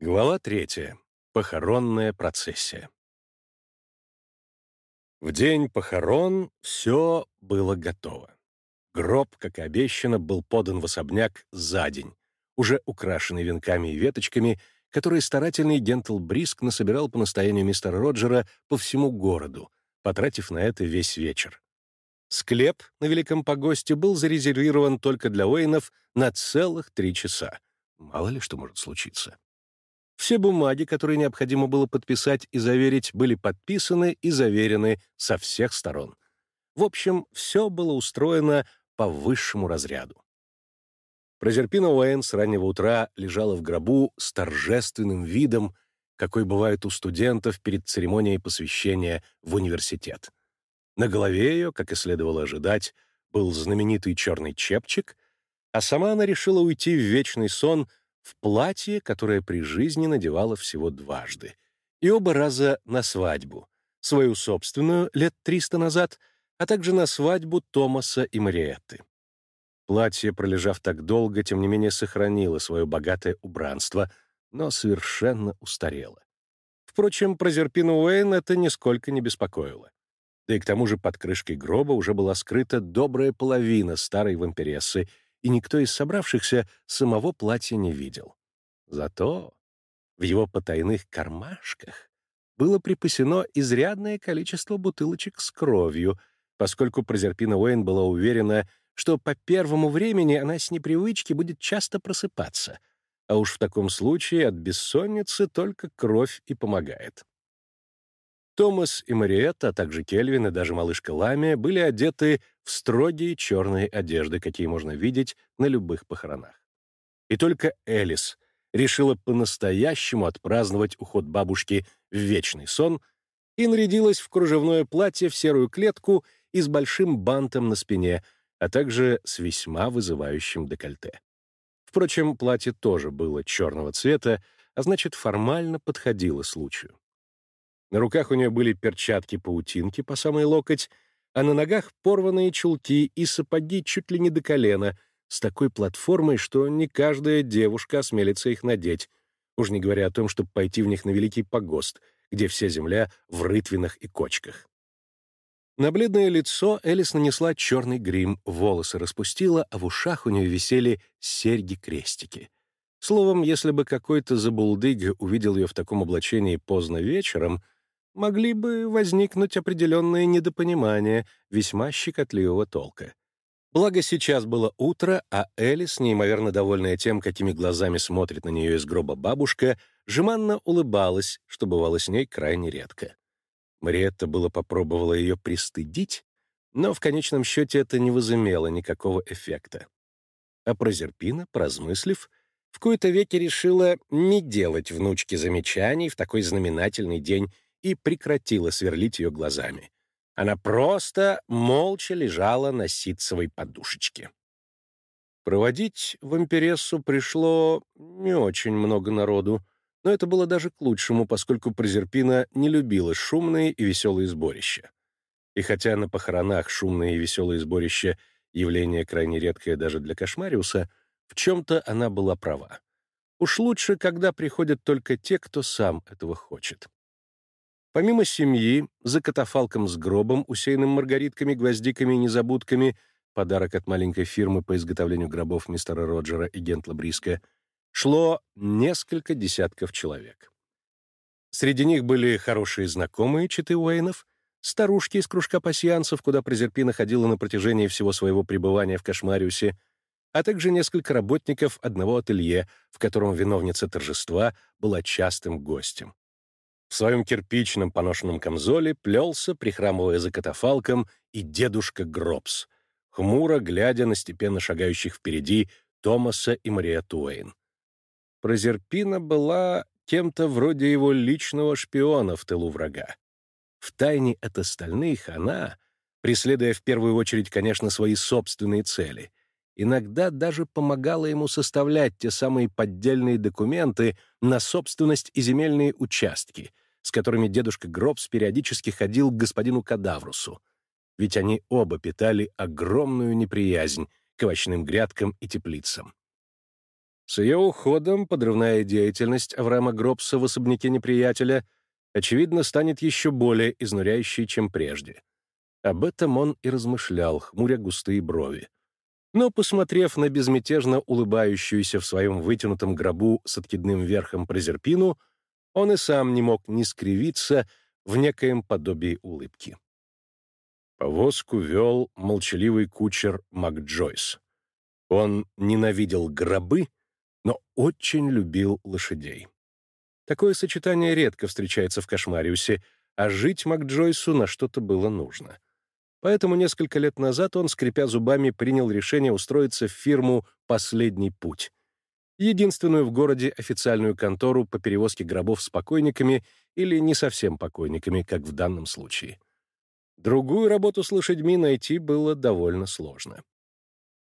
Глава третья. Похоронная процессия. В день похорон все было готово. Гроб, как и обещано, был подан в особняк за день, уже украшенный венками и веточками, которые старательный Гентл Бриск насобирал по настоянию мистера Роджера по всему городу, потратив на это весь вечер. Склеп на Великом Погосте был зарезервирован только для Уэйнов на целых три часа. Мало ли что может случиться. Все бумаги, которые необходимо было подписать и заверить, были подписаны и заверены со всех сторон. В общем, все было устроено по высшему разряду. Прозерпина Уэйн с раннего утра лежала в гробу с торжественным видом, какой бывает у студентов перед церемонией посвящения в университет. На голове ее, как и следовало ожидать, был знаменитый черный чепчик, а сама она решила уйти в вечный сон в платье, которое при жизни надевала всего дважды, и оба раза на свадьбу, свою собственную лет триста назад, а также на свадьбу Томаса и Мариетты. Платье, пролежав так долго, тем не менее сохранило свое богатое убранство, но совершенно устарело. Впрочем, про Зерпину Уэйн это нисколько не беспокоило. Да и к тому же под крышкой гроба уже была скрыта добрая половина старой вампирессы, и никто из собравшихся самого платья не видел. Зато в его потайных кармашках было припасено изрядное количество бутылочек с кровью, поскольку Прозерпина Уэйн была уверена, что по первому времени она с непривычки будет часто просыпаться, а уж в таком случае от бессонницы только кровь и помогает. Томас и Мариетта, а также Кельвин и даже малышка Ламия были одеты в строгие черные одежды, какие можно видеть на любых похоронах. И только Элис решила по-настоящему отпраздновать уход бабушки в вечный сон и нарядилась в кружевное платье в серую клетку и с большим бантом на спине, а также с весьма вызывающим декольте. Впрочем, платье тоже было черного цвета, а значит, формально подходило случаю. На руках у нее были перчатки-паутинки по самый локоть, а на ногах порванные чулки и сапоги чуть ли не до колена, с такой платформой, что не каждая девушка осмелится их надеть, уж не говоря о том, чтобы пойти в них на Великий Погост, где вся земля в рытвинах и кочках. На бледное лицо Элис нанесла черный грим, волосы распустила, а в ушах у нее висели серьги-крестики. Словом, если бы какой-то забулдыга увидел ее в таком облачении поздно вечером — могли бы возникнуть определенные недопонимания весьма щекотливого толка. Благо сейчас было утро, а Элис, неимоверно довольная тем, какими глазами смотрит на нее из гроба бабушка, жеманно улыбалась, что бывало с ней крайне редко. Мариетта было попробовала ее пристыдить, но в конечном счете это не возымело никакого эффекта. А Прозерпина, поразмыслив, в кои-то веки решила не делать внучке замечаний в такой знаменательный день и прекратила сверлить ее глазами. Она просто молча лежала на ситцевой подушечке. Проводить вампирессу пришло не очень много народу, но это было даже к лучшему, поскольку Прозерпина не любила шумные и веселые сборища. И хотя на похоронах шумные и веселые сборища — явление крайне редкое даже для Кошмариуса, в чем-то она была права. Уж лучше, когда приходят только те, кто сам этого хочет. Помимо семьи, за катафалком с гробом, усеянным маргаритками, гвоздиками и незабудками, подарок от маленькой фирмы по изготовлению гробов мистера Роджера и Гентла Бриска, шло несколько десятков человек. Среди них были хорошие знакомые читы Уэйнов, старушки из кружка пасьянцев, куда Презерпина ходила на протяжении всего своего пребывания в Кошмариусе, а также несколько работников одного ателье, в котором виновница торжества была частым гостем. В своем кирпичном поношенном камзоле плелся, прихрамывая за катафалком, и дедушка Гробс, хмуро глядя на степенно шагающих впереди Томаса и Мария Туэйн. Прозерпина была кем-то вроде его личного шпиона в тылу врага. Втайне от остальных она, преследуя в первую очередь, конечно, свои собственные цели, иногда даже помогала ему составлять те самые поддельные документы на собственность и земельные участки, с которыми дедушка Гробс периодически ходил к господину Кадаврусу, ведь они оба питали огромную неприязнь к овощным грядкам и теплицам. С ее уходом подрывная деятельность Авраама Гробса в особняке неприятеля, очевидно, станет еще более изнуряющей, чем прежде. Об этом он и размышлял, хмуря густые брови. Но, посмотрев на безмятежно улыбающуюся в своем вытянутом гробу с откидным верхом Прозерпину, он и сам не мог не скривиться в некоем подобии улыбки. Повозку вел молчаливый кучер МакДжойс. Он ненавидел гробы, но очень любил лошадей. Такое сочетание редко встречается в Кошмариусе, а жить МакДжойсу на что-то было нужно. Поэтому несколько лет назад он, скрипя зубами, принял решение устроиться в фирму «Последний путь», единственную в городе официальную контору по перевозке гробов с покойниками или не совсем покойниками, как в данном случае. Другую работу с лошадьми найти было довольно сложно.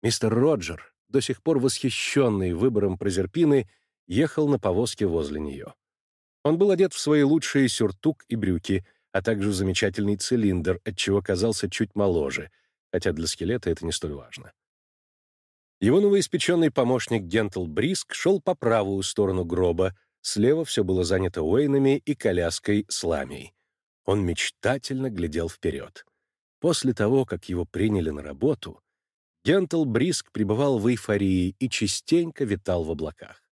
Мистер Роджер, до сих пор восхищенный выбором Прозерпины, ехал на повозке возле нее. Он был одет в свои лучшие сюртук и брюки — а также замечательный цилиндр, отчего казался чуть моложе, хотя для скелета это не столь важно. Его новоиспеченный помощник Гентл Бриск шел по правую сторону гроба, слева все было занято Уэйнами и коляской с ламией. Он мечтательно глядел вперед. После того, как его приняли на работу, Гентл Бриск пребывал в эйфории и частенько витал в облаках.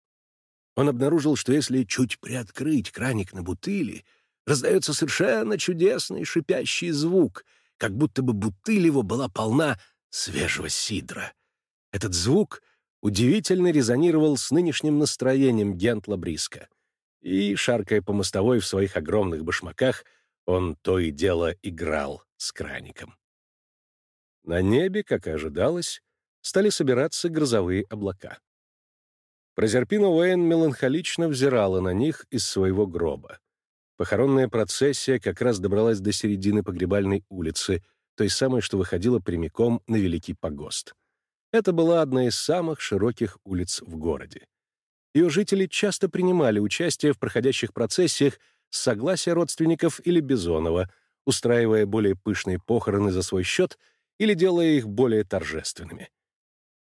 Он обнаружил, что если чуть приоткрыть краник на бутыли, раздается совершенно чудесный шипящий звук, как будто бы бутыль его была полна свежего сидра. Этот звук удивительно резонировал с нынешним настроением Гентла Бриска. И, шаркая по мостовой в своих огромных башмаках, он то и дело играл с краником. На небе, как и ожидалось, стали собираться грозовые облака. Прозерпина Уэйн меланхолично взирала на них из своего гроба. Похоронная процессия как раз добралась до середины погребальной улицы, той самой, что выходила прямиком на Великий погост. Это была одна из самых широких улиц в городе. Ее жители часто принимали участие в проходящих процессиях с согласия родственников или Бизонова, устраивая более пышные похороны за свой счет или делая их более торжественными.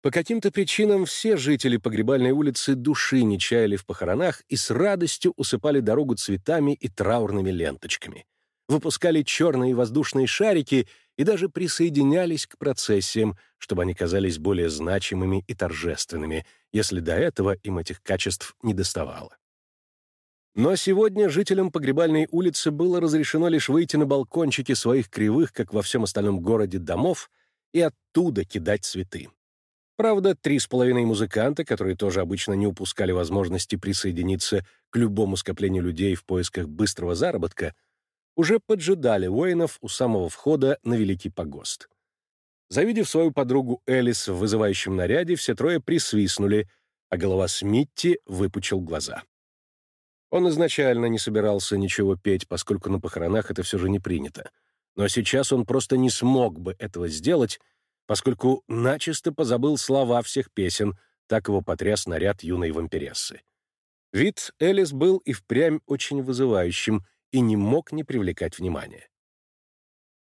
По каким-то причинам все жители погребальной улицы души не чаяли в похоронах и с радостью усыпали дорогу цветами и траурными ленточками. Выпускали черные воздушные шарики и даже присоединялись к процессиям, чтобы они казались более значимыми и торжественными, если до этого им этих качеств не доставало. Но сегодня жителям погребальной улицы было разрешено лишь выйти на балкончики своих кривых, как во всем остальном городе, домов и оттуда кидать цветы. Правда, три с половиной музыканта, которые тоже обычно не упускали возможности присоединиться к любому скоплению людей в поисках быстрого заработка, уже поджидали воинов у самого входа на Великий Погост. Завидев свою подругу Элис в вызывающем наряде, все трое присвистнули, а голова Смитти выпучил глаза. Он изначально не собирался ничего петь, поскольку на похоронах это все же не принято. Но сейчас он просто не смог бы этого сделать, поскольку начисто позабыл слова всех песен, так его потряс наряд юной вампирессы. Вид Элис был и впрямь очень вызывающим и не мог не привлекать внимания.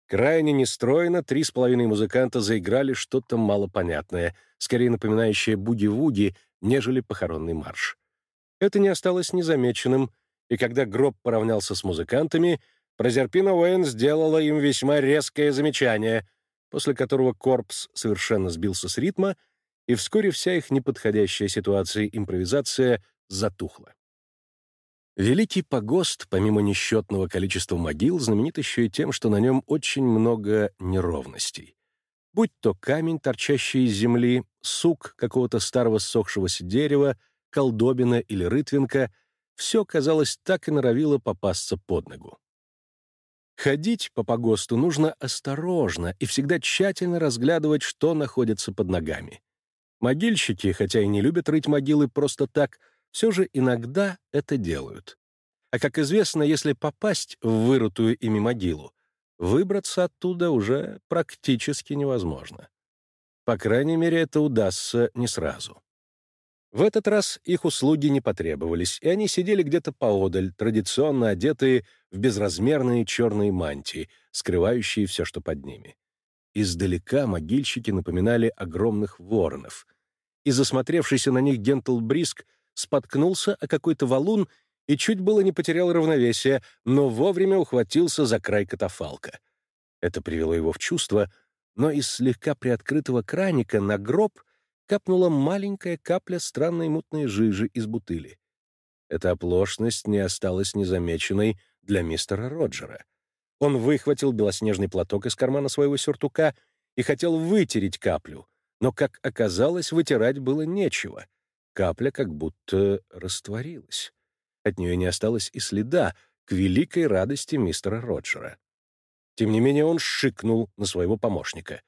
Крайне нестройно три с половиной музыканта заиграли что-то малопонятное, скорее напоминающее буги-вуги, нежели похоронный марш. Это не осталось незамеченным, и когда гроб поравнялся с музыкантами, Прозерпина Уэйн сделала им весьма резкое замечание — после которого корпус совершенно сбился с ритма, и вскоре вся их неподходящая ситуация импровизация затухла. Великий погост, помимо несчетного количества могил, знаменит еще и тем, что на нем очень много неровностей. Будь то камень, торчащий из земли, сук какого-то старого ссохшегося дерева, колдобина или рытвинка, все, казалось, так и норовило попасться под ногу. Ходить по погосту нужно осторожно и всегда тщательно разглядывать, что находится под ногами. Могильщики, хотя и не любят рыть могилы просто так, все же иногда это делают. А как известно, если попасть в вырытую ими могилу, выбраться оттуда уже практически невозможно. По крайней мере, это удастся не сразу. В этот раз их услуги не потребовались, и они сидели где-то поодаль, традиционно одетые в безразмерные черные мантии, скрывающие все, что под ними. Издалека могильщики напоминали огромных воронов. и засмотревшийся на них Гентл Бриск споткнулся о какой-то валун и чуть было не потерял равновесие, но вовремя ухватился за край катафалка. Это привело его в чувство, но из слегка приоткрытого краника на гроб капнула маленькая капля странной мутной жижи из бутыли. Эта оплошность не осталась незамеченной для мистера Роджера. Он выхватил белоснежный платок из кармана своего сюртука и хотел вытереть каплю, но, как оказалось, вытирать было нечего. Капля как будто растворилась. От нее не осталось и следа, к великой радости мистера Роджера. Тем не менее он шикнул на своего помощника.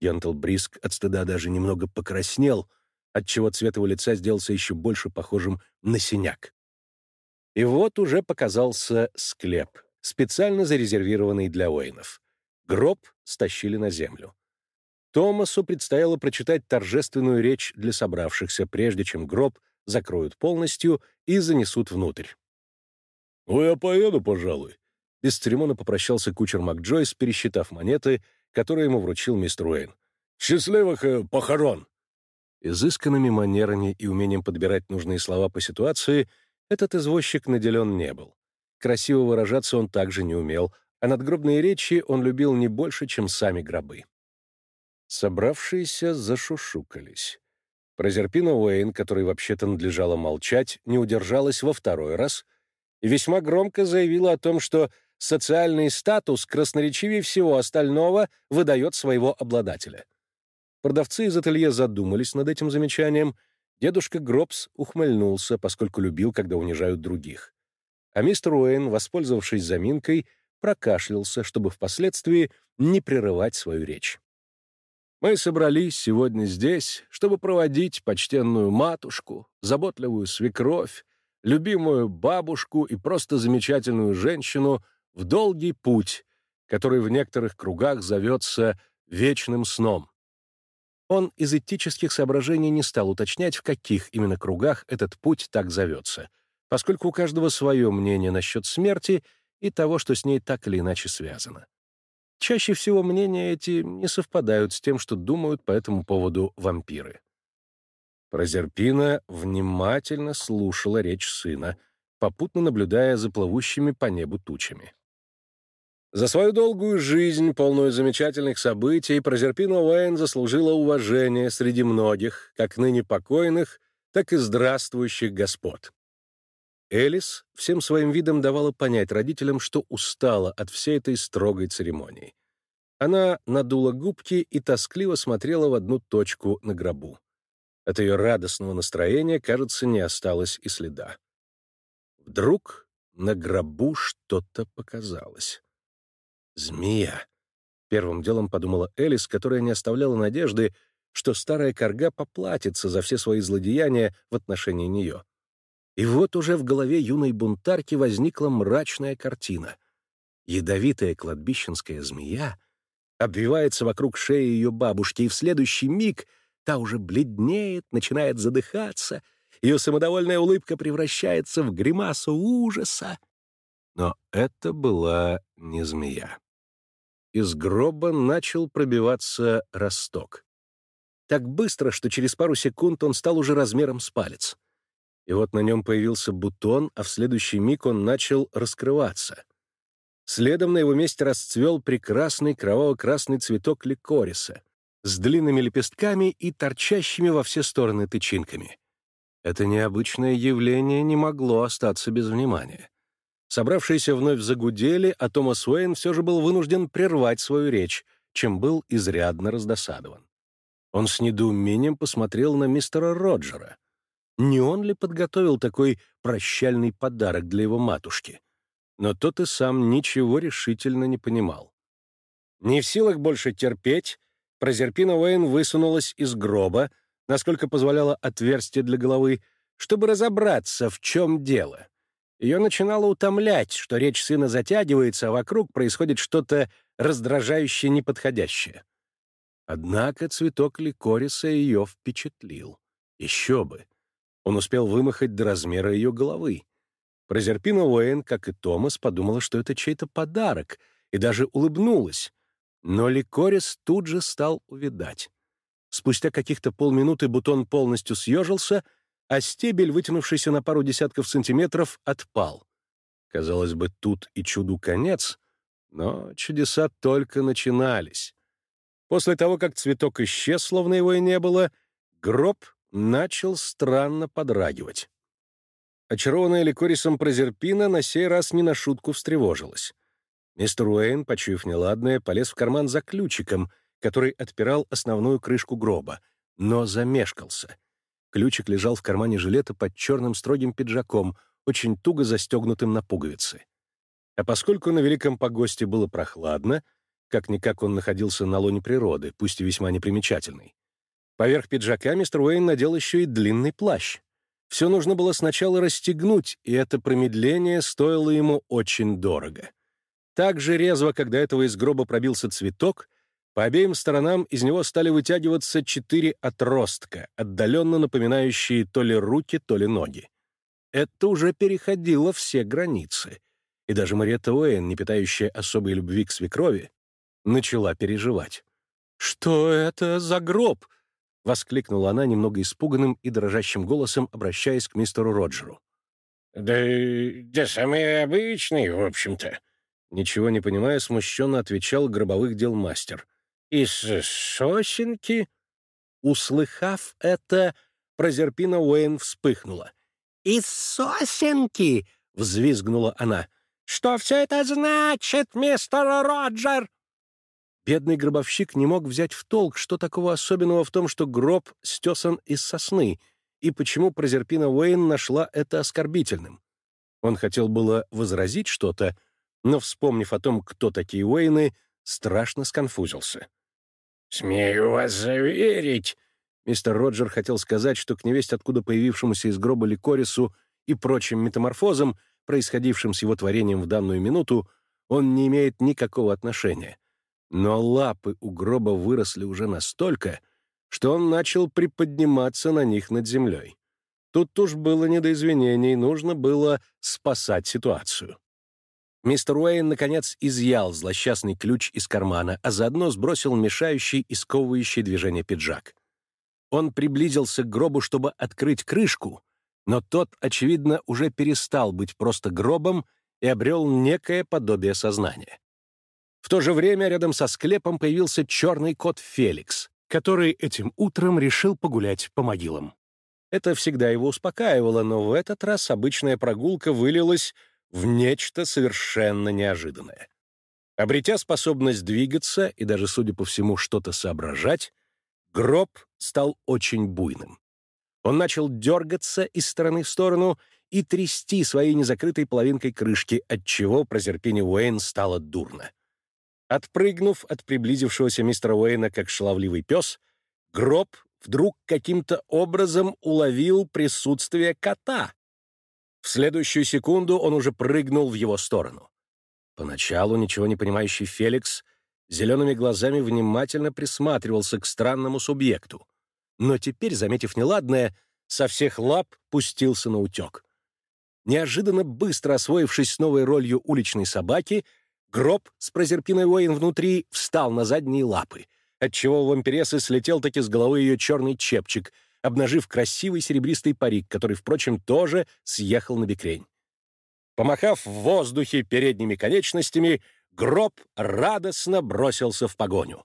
Янтл Бриск от стыда даже немного покраснел, отчего цвет его лица сделался еще больше похожим на синяк. И вот уже показался склеп, специально зарезервированный для Уэйнов. Гроб стащили на землю. Томасу предстояло прочитать торжественную речь для собравшихся, прежде чем гроб закроют полностью и занесут внутрь. «Ну, я поеду, пожалуй», — без церемона попрощался кучер МакДжойс, пересчитав монеты, которые ему вручил мистер Уэйн. «Счастливых э, похорон!» Изысканными манерами и умением подбирать нужные слова по ситуации этот извозчик наделен не был. Красиво выражаться он также не умел, а надгробные речи он любил не больше, чем сами гробы. Собравшиеся зашушукались. Прозерпина Уэйн, которой вообще-то надлежало молчать, не удержалась во второй раз и весьма громко заявила о том, что социальный статус красноречивее всего остального выдает своего обладателя. Продавцы из ателье задумались над этим замечанием. Дедушка Гробс ухмыльнулся, поскольку любил, когда унижают других. А мистер Уэйн, воспользовавшись заминкой, прокашлялся, чтобы впоследствии не прерывать свою речь. Мы собрались сегодня здесь, чтобы проводить почтенную матушку, заботливую свекровь, любимую бабушку и просто замечательную женщину в долгий путь, который в некоторых кругах зовется вечным сном. Он из этических соображений не стал уточнять, в каких именно кругах этот путь так зовется, поскольку у каждого свое мнение насчет смерти и того, что с ней так или иначе связано. Чаще всего мнения эти не совпадают с тем, что думают по этому поводу вампиры. Прозерпина внимательно слушала речь сына, попутно наблюдая за плывущими по небу тучами. За свою долгую жизнь, полную замечательных событий, Прозерпина Уэйн заслужила уважение среди многих, как ныне покойных, так и здравствующих господ. Элис всем своим видом давала понять родителям, что устала от всей этой строгой церемонии. Она надула губки и тоскливо смотрела в одну точку на гробу. От ее радостного настроения, кажется, не осталось и следа. Вдруг на гробу что-то показалось. «Змея!» — первым делом подумала Элис, которая не оставляла надежды, что старая корга поплатится за все свои злодеяния в отношении нее. И вот уже в голове юной бунтарки возникла мрачная картина. Ядовитая кладбищенская змея обвивается вокруг шеи ее бабушки, и в следующий миг та уже бледнеет, начинает задыхаться, ее самодовольная улыбка превращается в гримасу ужаса. Но это была не змея. Из гроба начал пробиваться росток. Так быстро, что через пару секунд он стал уже размером с палец и вот на нем появился бутон, а в следующий миг он начал раскрываться. Следом на его месте расцвел прекрасный кроваво-красный цветок ликориса с длинными лепестками и торчащими во все стороны тычинками. Это необычное явление не могло остаться без внимания. Собравшиеся вновь загудели, а Томас Уэйн все же был вынужден прервать свою речь, чем был изрядно раздосадован. Он с недоумением посмотрел на мистера Роджера. Не он ли подготовил такой прощальный подарок для его матушки? Но тот и сам ничего решительно не понимал. Не в силах больше терпеть, Прозерпина Уэйн высунулась из гроба, насколько позволяло отверстие для головы, чтобы разобраться, в чем дело. Ее начинало утомлять, что речь сына затягивается, а вокруг происходит что-то раздражающее неподходящее. Однако цветок ликориса ее впечатлил. Еще бы. Он успел вымахать до размера ее головы. Прозерпина Уэйн, как и Томас, подумала, что это чей-то подарок, и даже улыбнулась. Но Ликорис тут же стал увидать. Спустя каких-то полминуты бутон полностью съежился, а стебель, вытянувшийся на пару десятков сантиметров, отпал. Казалось бы, тут и чуду конец, но чудеса только начинались. После того, как цветок исчез, словно его и не было, гроб начал странно подрагивать. Очарованная ликорисом Прозерпина на сей раз не на шутку встревожилась. Мистер Уэйн, почуяв неладное, полез в карман за ключиком, который отпирал основную крышку гроба, но замешкался. Ключик лежал в кармане жилета под черным строгим пиджаком, очень туго застегнутым на пуговицы. А поскольку на Великом Погосте было прохладно, как-никак он находился на лоне природы, пусть и весьма непримечательный, поверх пиджака мистер Уэйн надел еще и длинный плащ. Все нужно было сначала расстегнуть, и это промедление стоило ему очень дорого. Так же резво, когда этого из гроба пробился цветок, по обеим сторонам из него стали вытягиваться четыре отростка, отдаленно напоминающие то ли руки, то ли ноги. Это уже переходило все границы. И даже Мариетта Уэйн, не питающая особой любви к свекрови, начала переживать. «Что это за гроб?» — воскликнула она немного испуганным и дрожащим голосом, обращаясь к мистеру Роджеру. «Да, да самый обычный, в общем-то», Ничего не понимая, смущенно отвечал гробовых дел мастер. «Из сосенки?» Услыхав это, Прозерпина Уэйн вспыхнула. «Из сосенки!» — взвизгнула она. «Что все это значит, мистер Роджер?» Бедный гробовщик не мог взять в толк, что такого особенного в том, что гроб стесан из сосны, и почему Прозерпина Уэйн нашла это оскорбительным. Он хотел было возразить что-то, но, вспомнив о том, кто такие Уэйны, страшно сконфузился. «Смею вас заверить!» Мистер Роджер хотел сказать, что к невесть, откуда появившемуся из гроба Ликорису и прочим метаморфозам, происходившим с его творением в данную минуту, он не имеет никакого отношения. Но лапы у гроба выросли уже настолько, что он начал приподниматься на них над землей. Тут уж было не до извинений, нужно было спасать ситуацию. Мистер Уэйн, наконец, изъял злосчастный ключ из кармана, а заодно сбросил мешающий и сковывающий движение пиджак. Он приблизился к гробу, чтобы открыть крышку, но тот, очевидно, уже перестал быть просто гробом и обрел некое подобие сознания. В то же время рядом со склепом появился черный кот Феликс, который этим утром решил погулять по могилам. Это всегда его успокаивало, но в этот раз обычная прогулка вылилась в нечто совершенно неожиданное. Обретя способность двигаться и даже, судя по всему, что-то соображать, гроб стал очень буйным. Он начал дергаться из стороны в сторону и трясти своей незакрытой половинкой крышки, отчего Прозерпине Уэйн стало дурно. Отпрыгнув от приблизившегося мистера Уэйна как шаловливый пес, гроб вдруг каким-то образом уловил присутствие кота, в следующую секунду он уже прыгнул в его сторону. Поначалу ничего не понимающий Феликс зелеными глазами внимательно присматривался к странному субъекту, но теперь, заметив неладное, со всех лап пустился на утек. Неожиданно быстро освоившись с новой ролью уличной собаки, гроб с прозерпиной воин внутри встал на задние лапы, отчего у вампиресы слетел таки с головы ее черный чепчик — обнажив красивый серебристый парик, который, впрочем, тоже съехал на бекрень. Помахав в воздухе передними конечностями, гроб радостно бросился в погоню.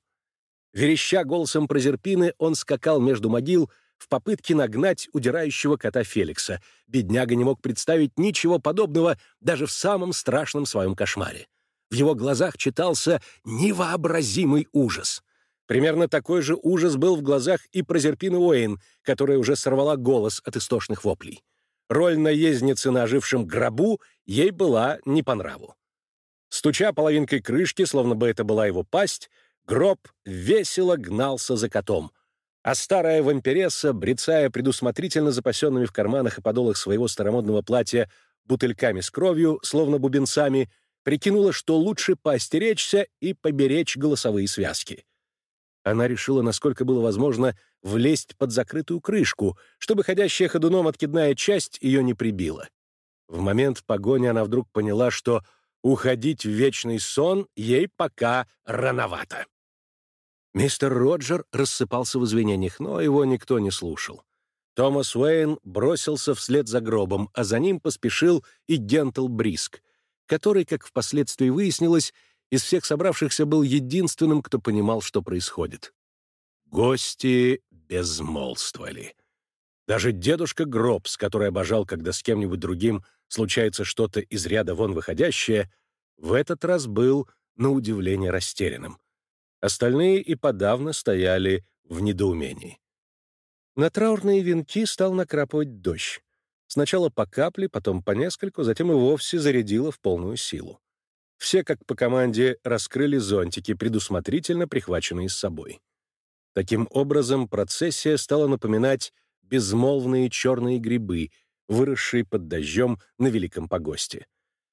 Вереща голосом Прозерпины, он скакал между могил в попытке нагнать удирающего кота Феликса. Бедняга не мог представить ничего подобного даже в самом страшном своем кошмаре. В его глазах читался невообразимый ужас. Примерно такой же ужас был в глазах и Прозерпины Уэйн, которая уже сорвала голос от истошных воплей. Роль наездницы на ожившем гробу ей была не по нраву. Стуча половинкой крышки, словно бы это была его пасть, гроб весело гнался за котом, а старая вампиресса, брецая предусмотрительно запасенными в карманах и подолах своего старомодного платья бутыльками с кровью, словно бубенцами, прикинула, что лучше поостеречься и поберечь голосовые связки. Она решила, насколько было возможно, влезть под закрытую крышку, чтобы ходящая ходуном откидная часть ее не прибила. В момент погони она вдруг поняла, что уходить в вечный сон ей пока рановато. Мистер Роджер рассыпался в извинениях, но его никто не слушал. Томас Уэйн бросился вслед за гробом, а за ним поспешил и Гентл Бриск, который, как впоследствии выяснилось, из всех собравшихся был единственным, кто понимал, что происходит. Гости безмолвствовали. Даже дедушка Гробс, который обожал, когда с кем-нибудь другим случается что-то из ряда вон выходящее, в этот раз был, на удивление, растерянным. Остальные и подавно стояли в недоумении. На траурные венки стал накрапывать дождь. Сначала по капле, потом по нескольку, затем и вовсе зарядило в полную силу. Все, как по команде, раскрыли зонтики, предусмотрительно прихваченные с собой. Таким образом, процессия стала напоминать безмолвные черные грибы, выросшие под дождем на Великом Погосте.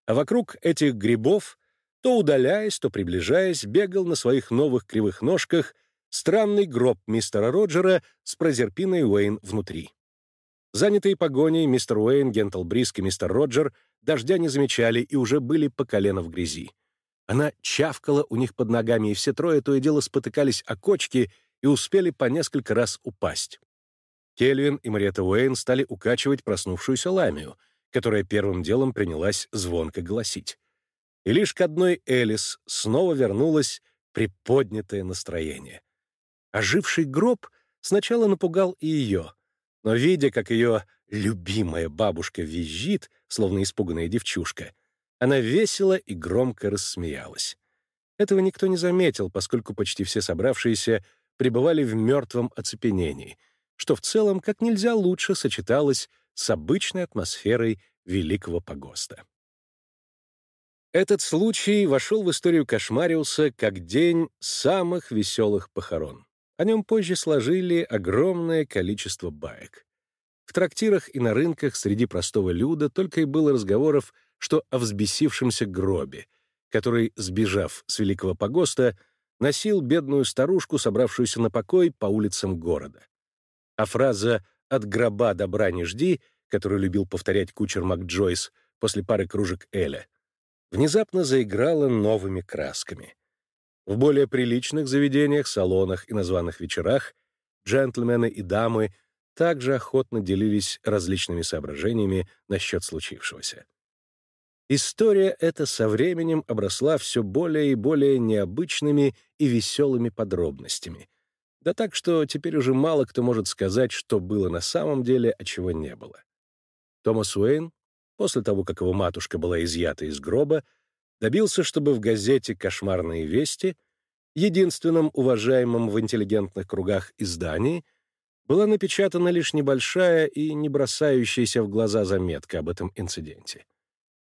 А вокруг этих грибов, то удаляясь, то приближаясь, бегал на своих новых кривых ножках странный гроб мистера Роджера с прозерпиной Уэйн внутри. Занятые погоней, мистер Уэйн, Гентл Бриск и мистер Роджер дождя не замечали и уже были по колено в грязи. Она чавкала у них под ногами, и все трое то и дело спотыкались о кочки и успели по несколько раз упасть. Кельвин и Мариетта Уэйн стали укачивать проснувшуюся ламию, которая первым делом принялась звонко голосить. И лишь к одной Элис снова вернулось приподнятое настроение. Оживший гроб сначала напугал и ее, но, видя, как ее любимая бабушка визжит, словно испуганная девчушка, она весело и громко рассмеялась. Этого никто не заметил, поскольку почти все собравшиеся пребывали в мертвом оцепенении, что в целом как нельзя лучше сочеталось с обычной атмосферой Великого Погоста. Этот случай вошел в историю Кошмариуса как день самых веселых похорон. О нем позже сложили огромное количество баек. В трактирах и на рынках среди простого люда только и было разговоров, что о взбесившемся гробе, который, сбежав с Великого Погоста, носил бедную старушку, собравшуюся на покой по улицам города. А фраза «от гроба добра не жди», которую любил повторять кучер МакДжойс после пары кружек Эля, внезапно заиграла новыми красками. В более приличных заведениях, салонах и названных вечерах джентльмены и дамы также охотно делились различными соображениями насчет случившегося. История эта со временем обросла все более и более необычными и веселыми подробностями. Да так, что теперь уже мало кто может сказать, что было на самом деле, а чего не было. Томас Уэйн, после того, как его матушка была изъята из гроба, добился, чтобы в газете «Кошмарные вести», единственном уважаемом в интеллигентных кругах издании, была напечатана лишь небольшая и не бросающаяся в глаза заметка об этом инциденте.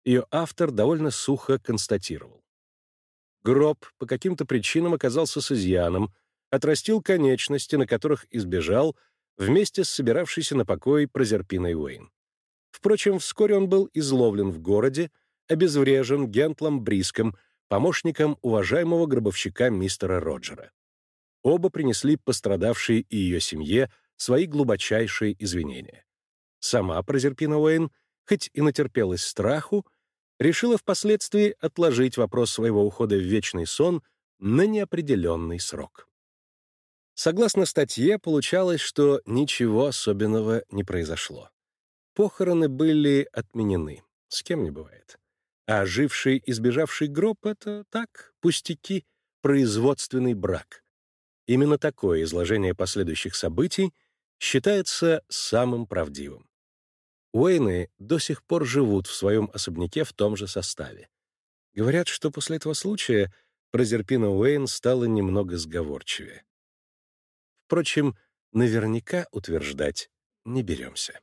Ее автор довольно сухо констатировал. Гроб по каким-то причинам оказался с изъяном, отрастил конечности, на которых избежал, вместе с собиравшейся на покой Прозерпиной Уэйн. Впрочем, вскоре он был изловлен в городе, обезврежен Гентлом Бриском, помощником уважаемого гробовщика мистера Роджера. Оба принесли пострадавшей и ее семье свои глубочайшие извинения. Сама Прозерпина Уэйн, хоть и натерпелась страху, решила впоследствии отложить вопрос своего ухода в вечный сон на неопределенный срок. Согласно статье, получалось, что ничего особенного не произошло. Похороны были отменены, с кем не бывает. А оживший и сбежавший гроб — это так, пустяки, производственный брак. Именно такое изложение последующих событий считается самым правдивым. Уэйны до сих пор живут в своем особняке в том же составе. Говорят, что после этого случая Прозерпина Уэйн стала немного сговорчивее. Впрочем, наверняка утверждать не беремся.